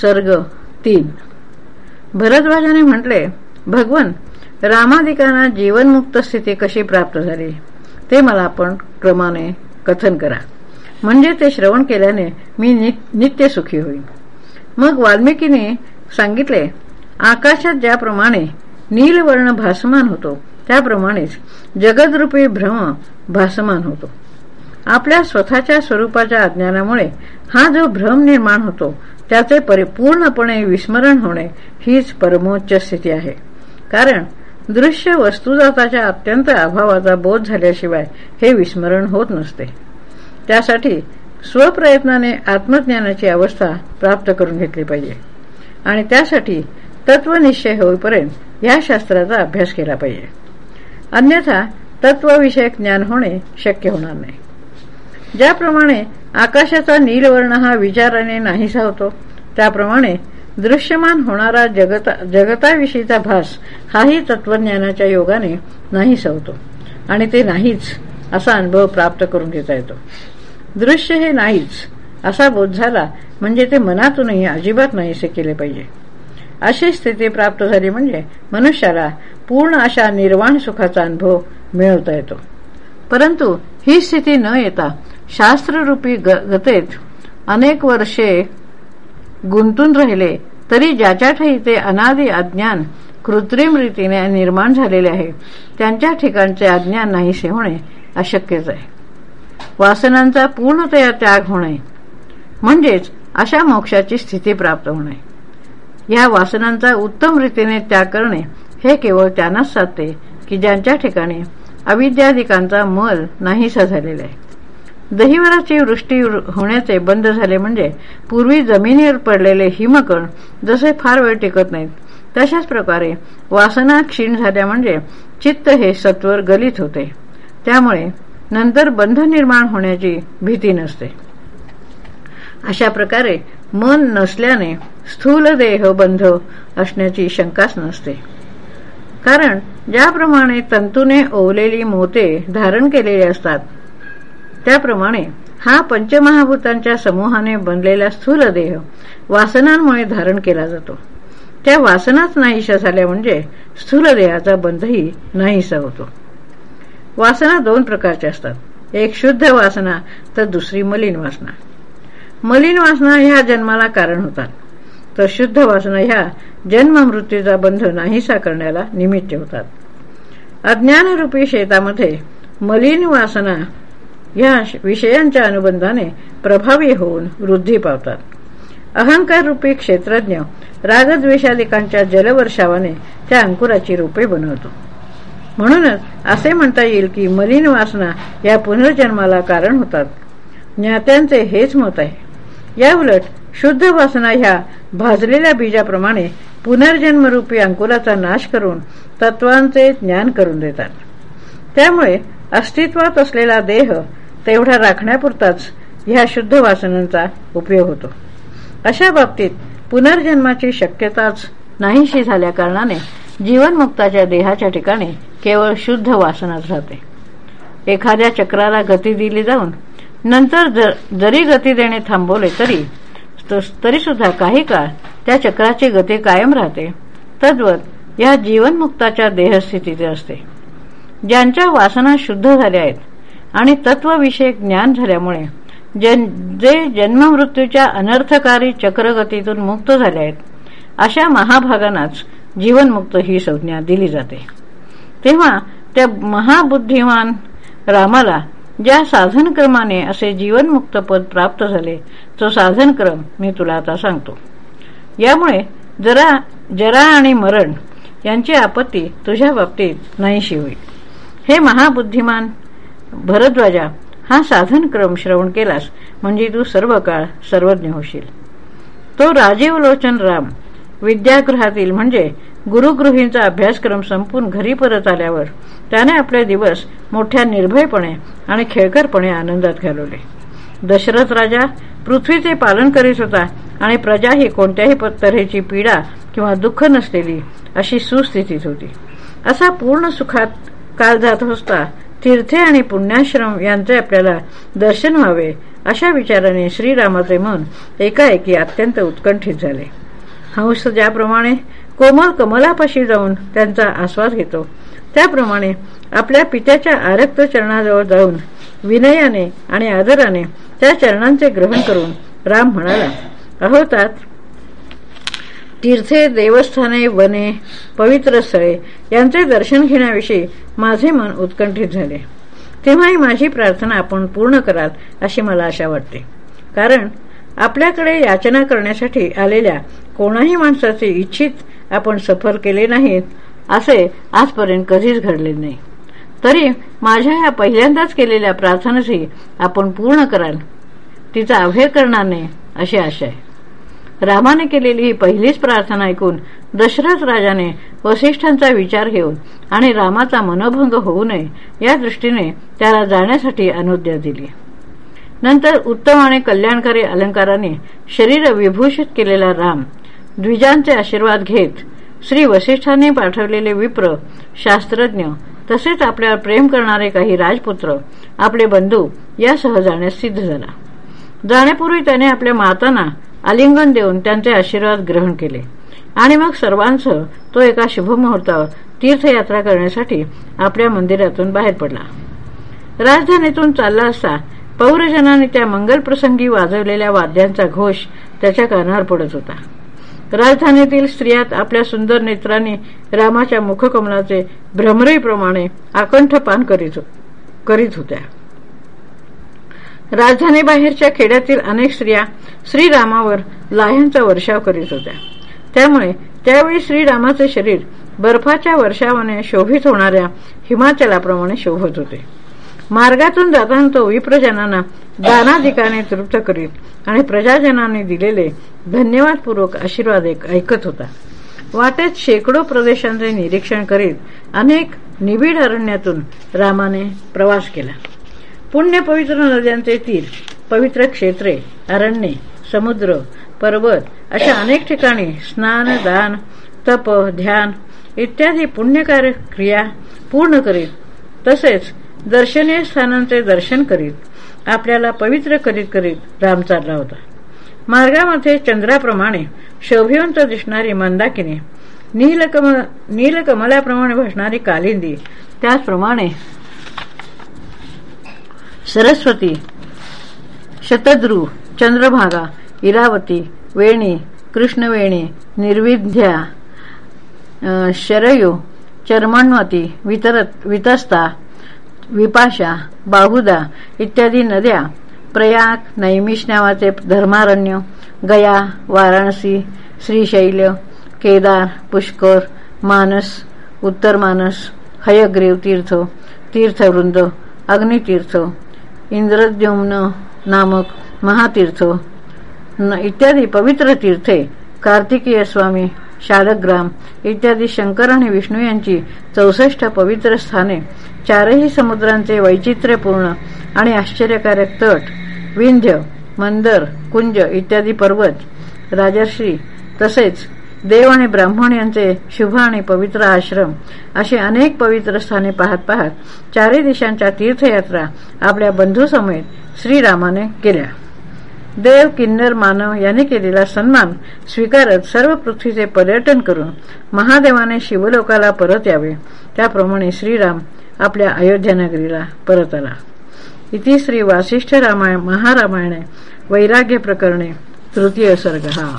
सर्ग तीन. भरद्वाजाने म्हटले भगवन रामादिकांना जीवनमुक्त स्थिती कशी प्राप्त झाली? ते मला आपण क्रमाने कथन करा. म्हणजे ते श्रवण केल्याने मी नित्य सुखी होईल मग वाल्मिकीने सांगितले आकाशात ज्याप्रमाणे नीलवर्ण भासमान होतो त्याप्रमाणेच जगदरूपी भ्रम भासमान होतो. आपल्या स्वतःच्या स्वरूपाच्या अज्ञानामुळे हा जो भ्रम निर्माण होतो त्याचे परिपूर्णपणे विस्मरण होणे हीच परमोच्च स्थिती आहे. कारण दृश्य वस्तुजाताच्या अत्यंत अभावाचा बोध झाल्याशिवाय हे विस्मरण होत नसते. त्यासाठी स्वप्रयत्नाने आत्मज्ञानाची अवस्था प्राप्त करून घेतली पाहिजे. आणि त्यासाठी तत्वनिश्चय होईपर्यंत या शास्त्राचा अभ्यास केला पाहिजे. अन्यथा तत्वविषयक ज्ञान होणे शक्य होणार नाही. ज्याप्रमाणे आकाशाचा नीलवर्ण हा विचाराने नाहीसा होतो त्याप्रमाणे दृश्यमान होणारा जगता जगताविषयीचा भास हाही तत्वज्ञानाच्या योगाने नाहीसा होतो. आणि ते नाहीच असा अनुभव प्राप्त करून घेता येतो. दृश्य हे नाहीच असा बोध झाला म्हणजे ते मनातूनही अजिबात नाहीसे केले पाहिजे. अशी स्थिती प्राप्त झाली म्हणजे मनुष्याला पूर्ण अशा निर्वाण सुखाचा अनुभव मिळवता येतो. परंतु ही स्थिती न येता शास्त्ररूपी गतेत अनेक वर्षे गुंतून राहिले तरी ज्याच्या ठाई ते अनादी अज्ञान कृत्रिम रीतीने निर्माण झालेले आहे त्यांच्या ठिकाणचे अज्ञान नाहीसे होणे अशक्यच आहे. वासनांचा पूर्णतया त्याग होणे म्हणजेच अशा मोक्षाची स्थिती प्राप्त होणे. या वासनांचा उत्तम रीतीने त्याग करणे हे केवळ त्यांनाच साधते की ज्यांच्या ठिकाणी अविद्याधिकांचा मल नाहीसा झालेला आहे. दहिवराची वृष्टी होण्याचे बंद झाले म्हणजे पूर्वी जमिनीवर पडलेले हिमकण जसे फार वेळ टिकत नाहीत. तशाच प्रकारे वासना क्षीण झाल्या म्हणजे चित्त हे सत्वर गलित होते. त्यामुळे नंतर बंध निर्माण होण्याची भीती नसते. अशा प्रकारे मन नसल्याने स्थूल देह बंध असण्याची शंकाच नसते. कारण ज्याप्रमाणे तंतूने ओवलेली मोते धारण केलेले असतात त्याप्रमाणे हा पंचमहाभूतांच्या समूहाने बनलेला स्थूल देह वासनांमुळे धारण केला जातो. त्या वासनाच नाहीशा झाल्या म्हणजे स्थूल देहाचा बंधही नाहीसा होतो. वासना दोन प्रकारच्या असतात. एक शुद्ध वासना तर दुसरी मलिन वासना. मलिन वासना ह्या जन्माला कारण होतात. तर शुद्ध वासना ह्या जन्म मृत्यूचा बंध नाहीसा करण्याला निमित्त होतात. अज्ञानरूपी शेतामध्ये मलिन वासना या विषयांच्या अनुबंधाने प्रभावी होऊन वृद्धी पावतात. अहंकार रूपी क्षेत्रज्ञ रागद्वेषादिकांच्या जलवर्षावाने त्या अंकुराची रूपे बनवतो. म्हणूनच असे म्हणता येईल की मलिन वासना या पुनर्जन्माला कारण होतात. ज्ञात्यांचे हेच मत आहे. याउलट शुद्ध वासना ह्या भाजलेल्या बीजाप्रमाणे पुनर्जन्मरूपी अंकुराचा नाश करून तत्वांचे ज्ञान करून देतात. त्यामुळे अस्तित्वात असलेला देह तेवढा राखण्यापुरताच ह्या शुद्ध वासनांचा उपयोग होतो. अशा बाबतीत पुनर्जन्माची शक्यताच नाहीशी झाल्या कारणाने जीवनमुक्ताच्या देहाच्या ठिकाणी केवळ शुद्ध वासनाच राहते. एखाद्या चक्राला गती दिली जाऊन नंतर जरी गती देणे थांबवले तरी तरी सुद्धा काही काळ त्या चक्राची गती कायम राहते. तद्वत या जीवनमुक्ताच्या देहस्थितीचे असते. ज्यांच्या वासना शुद्ध झाल्या आहेत आणि तत्वविषयक ज्ञान झाल्यामुळे जे जन्ममृत्यूच्या अनर्थकारी चक्रगतीतून मुक्त झाले आहेत अशा महाभागांनाच जीवनमुक्त ही संज्ञा दिली जाते. तेव्हा त्या महाबुद्धिमान रामाला ज्या साधनक्रमाने असे जीवनमुक्त पद प्राप्त झाले तो साधनक्रम मी तुला आता सांगतो. यामुळे जरा जरा आणि मरण यांची आपत्ती तुझ्या बाबतीत नाहीशी होईल. हे महाबुद्धिमान भरद्वाजा हा साधनक्रम श्रवण केलास म्हणजे तू सर्व काळ सर्वज्ञ होशील. तो राजीव लोचन राम विद्यागृहातील म्हणजे गुरुगृहींचा अभ्यासक्रम संपून घरी परत आल्यावर त्याने आपले दिवस मोठ्या निर्भयपणे आणि खेळकरपणे आनंदात घालवले. दशरथ राजा पृथ्वीचे पालन करीत होता आणि प्रजा ही कोणत्याही तऱ्हेची पीडा किंवा दुःख नसलेली अशी सुस्थितीत होती. असा पूर्ण सुखात काल जात असता तीर्थे आणि पुण्याश्रम यांचे आपल्याला दर्शन व्हावे अशा विचाराने श्रीरामाचे मन एकाएकी अत्यंत उत्कंठित झाले. हंस ज्याप्रमाणे कोमल कमलापाशी जाऊन त्यांचा आस्वाद घेतो त्याप्रमाणे आपल्या पित्याच्या आरक्त चरणाजवळ जाऊन विनयाने आणि आदराने त्या चरणांचे ग्रहण करून राम म्हणाला अहोतात तीर्थे देवस्थाने वने पवित्र स्थळे यांचे दर्शन घेण्याविषयी माझे मन उत्कंठित झाले. तेव्हाही माझी प्रार्थना आपण पूर्ण कराल अशी मला आशा वाटते. कारण आपल्याकडे याचना करण्यासाठी आलेल्या कोणाही माणसाचे इच्छित आपण सफर केले नाहीत असे आजपर्यंत कधीच घडले नाही. तरी माझ्या या पहिल्यांदाच केलेल्या प्रार्थनेची आपण पूर्ण कराल. तिचा अभय करणार नाही अशी आशा आहे. रामाने केलेली ही पहिलीच प्रार्थना ऐकून दशरथ राजाने वसिष्ठांचा विचार घेऊन आणि रामाचा मनोभंग होऊ नये या दृष्टीने त्याला जाण्यासाठी अनुज्ञा दिली. नंतर उत्तम आणि कल्याणकारी अलंकाराने शरीर विभूषित केलेला राम द्विजांचे आशीर्वाद घेत श्री वसिष्ठांनी पाठवलेले विप्र शास्त्रज्ञ तसेच आपल्यावर प्रेम करणारे काही राजपुत्र आपले बंधू यासह जाण्यास सिद्ध झाला. जाण्यापूर्वी त्याने आपल्या मातांना आलिंगन देऊन त्यांचे आशीर्वाद ग्रहण केले. आणि मग सर्वांसह तो एका शुभमुहूर्तावर तीर्थयात्रा करण्यासाठी आपल्या मंदिरातून बाहेर पडला. राजधानीतून चालला असता पौरजनाने त्या मंगलप्रसंगी वाजवलेल्या वाद्यांचा घोष त्याच्या कानावर पडत होता. राजधानीतील स्त्रियात आपल्या सुंदर नेत्रांनी रामाच्या मुखकमलाचे भ्रमरीप्रमाणे आकंठ पान करीत होत्या. राजधानीबाहेरच्या खेड्यातील अनेक स्त्रिया श्रीरामावर लाह्यांचा वर्षाव करीत होत्या. त्यामुळे त्यावेळी श्रीरामाचे शरीर बर्फाच्या वर्षावाने शोभित होणाऱ्या हिमाचलाप्रमाणे शोभत होते. मार्गातून जाताना तो विप्रजनांना दानाधिकाने तृप्त करीत आणि प्रजाजनांनी दिलेले धन्यवादपूर्वक आशीर्वाद ऐकत होता. वाटेत शेकडो प्रदेशांचे निरीक्षण करीत अनेक निबिड अरण्यातून रामाने प्रवास केला. पुण्य पवित्र नद्यांचे तीर पवित्र क्षेत्रे अरण्ये समुद्र पर्वत अशा अनेक ठिकाणी स्नान दान तप ध्यान इत्यादी पुण्यकार्य क्रिया पूर्ण करीत तसेच दर्शनीय स्थानांचे दर्शन करीत आपल्याला पवित्र करीत करीत राम चालला होता. मार्गामध्ये चंद्राप्रमाणे शोभिवंत दिसणारी मंदाकिनी नीलकम नीलकमलाप्रमाणे भासणारी कालिंदी त्याचप्रमाणे सरस्वती शतद्रू चंद्रभागा इरावती वेणी कृष्णवेणी निर्विध्या शरयू चर्मण्वती वितरत वितस्ता विपाशा बाहुदा इत्यादी नद्या प्रयाग नैमिष नावाचे धर्मारण्य गया वाराणसी श्रीशैल केदार पुष्कर मानस उत्तर मानस हयग्रीव तीर्थ तीर्थवृंद अग्नितीर्थ इंद्रद्युम्न नामक महातीर्थ इत्यादी पवित्र तीर्थे कार्तिकीय स्वामी शालग्राम इत्यादी शंकर आणि विष्णू यांची चौसष्ट पवित्र स्थाने चारही समुद्रांचे वैचित्र्यपूर्ण आणि आश्चर्यकारक तट विंध्य मंदर कुंज इत्यादी पर्वत राजर्षी तसेच देव आणि ब्राह्मण यांचे शुभ आणि पवित्र आश्रम अशी अनेक पवित्र स्थाने पाहत पाहत चारही दिशांच्या तीर्थयात्रा आपल्या बंधूसमेत श्रीरामाने केल्या. देव किन्नर मानव यांनी केलेला सन्मान स्वीकारत सर्व पृथ्वीचे पर्यटन करून महादेवाने शिवलोकाला परत यावे. त्याप्रमाणे श्रीराम आपल्या अयोध्यानगरीला परत आला. इति श्री वासिष्ठ रामायण महारामायणे वैराग्य प्रकरणे तृतीय सर्ग हा.